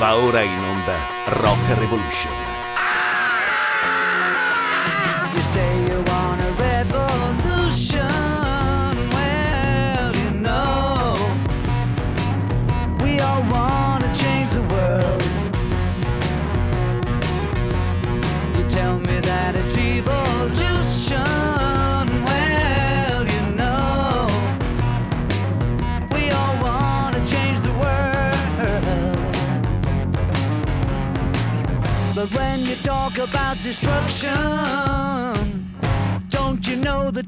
Va ora in onda Rock Revolution.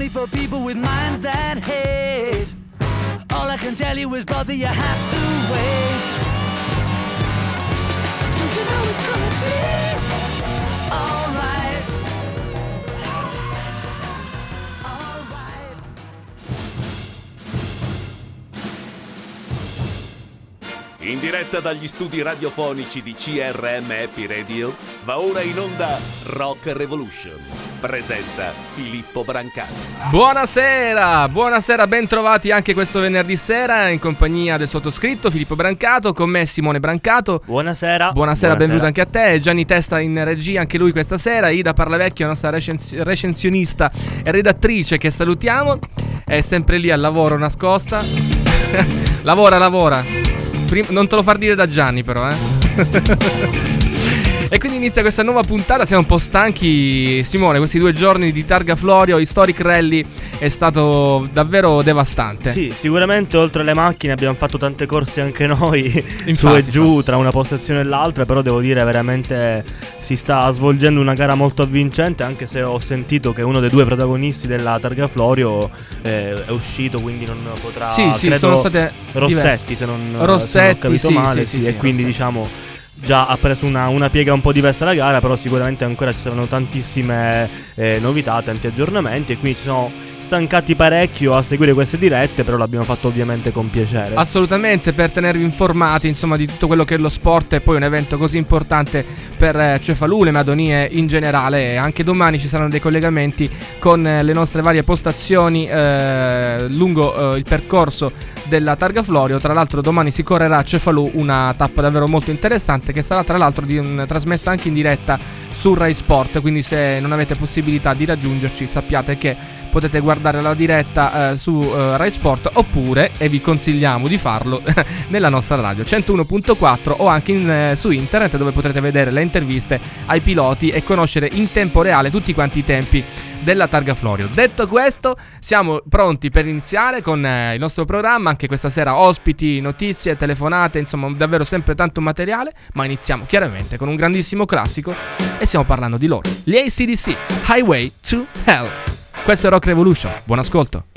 Money for people with minds that hate, all I can tell you is, brother, you have to wait. Don't you know it's In diretta dagli studi radiofonici di CRM Happy Radio, va ora in onda Rock Revolution. Presenta Filippo Brancato. Buonasera, buonasera, bentrovati anche questo venerdì sera in compagnia del sottoscritto Filippo Brancato, con me Simone Brancato. Buonasera. Buonasera, benvenuto anche a te. Gianni Testa in regia, anche lui questa sera. Ida Parlavecchio, la nostra recensi- recensionista e redattrice che salutiamo. È sempre lì al lavoro nascosta. lavora, lavora. Prim- non te lo far dire da Gianni, però, eh. E quindi inizia questa nuova puntata. Siamo un po' stanchi, Simone. Questi due giorni di Targa Florio, Historic Rally, è stato davvero devastante. Sì, sicuramente oltre alle macchine abbiamo fatto tante corse anche noi su Infatti, e giù tra una postazione e l'altra, però devo dire veramente si sta svolgendo una gara molto avvincente, anche se ho sentito che uno dei due protagonisti della Targa Florio eh, è uscito, quindi non potrà Sì, sì, sono state Rossetti, se non, se non ho Rossetti, capito sì, male, sì, sì, sì, e quindi Rossetti. diciamo già ha preso una, una piega un po' diversa la gara, però sicuramente ancora ci saranno tantissime eh, novità, tanti aggiornamenti e quindi ci sono stancati parecchio a seguire queste dirette, però l'abbiamo fatto ovviamente con piacere. Assolutamente per tenervi informati insomma di tutto quello che è lo sport e poi un evento così importante per eh, Cefalù, Madonie in generale. Anche domani ci saranno dei collegamenti con eh, le nostre varie postazioni eh, lungo eh, il percorso della Targa Florio. Tra l'altro domani si correrà a Cefalù una tappa davvero molto interessante che sarà tra l'altro un- trasmessa anche in diretta su Rai Sport, quindi se non avete possibilità di raggiungerci sappiate che potete guardare la diretta eh, su eh, Rai Sport oppure, e vi consigliamo di farlo, nella nostra radio 101.4 o anche in, eh, su internet dove potrete vedere le interviste ai piloti e conoscere in tempo reale tutti quanti i tempi della Targa Florio. Detto questo, siamo pronti per iniziare con eh, il nostro programma, anche questa sera ospiti, notizie, telefonate, insomma davvero sempre tanto materiale, ma iniziamo chiaramente con un grandissimo classico e stiamo parlando di loro, gli ACDC, Highway to Hell. Questo è Rock Revolution, buon ascolto.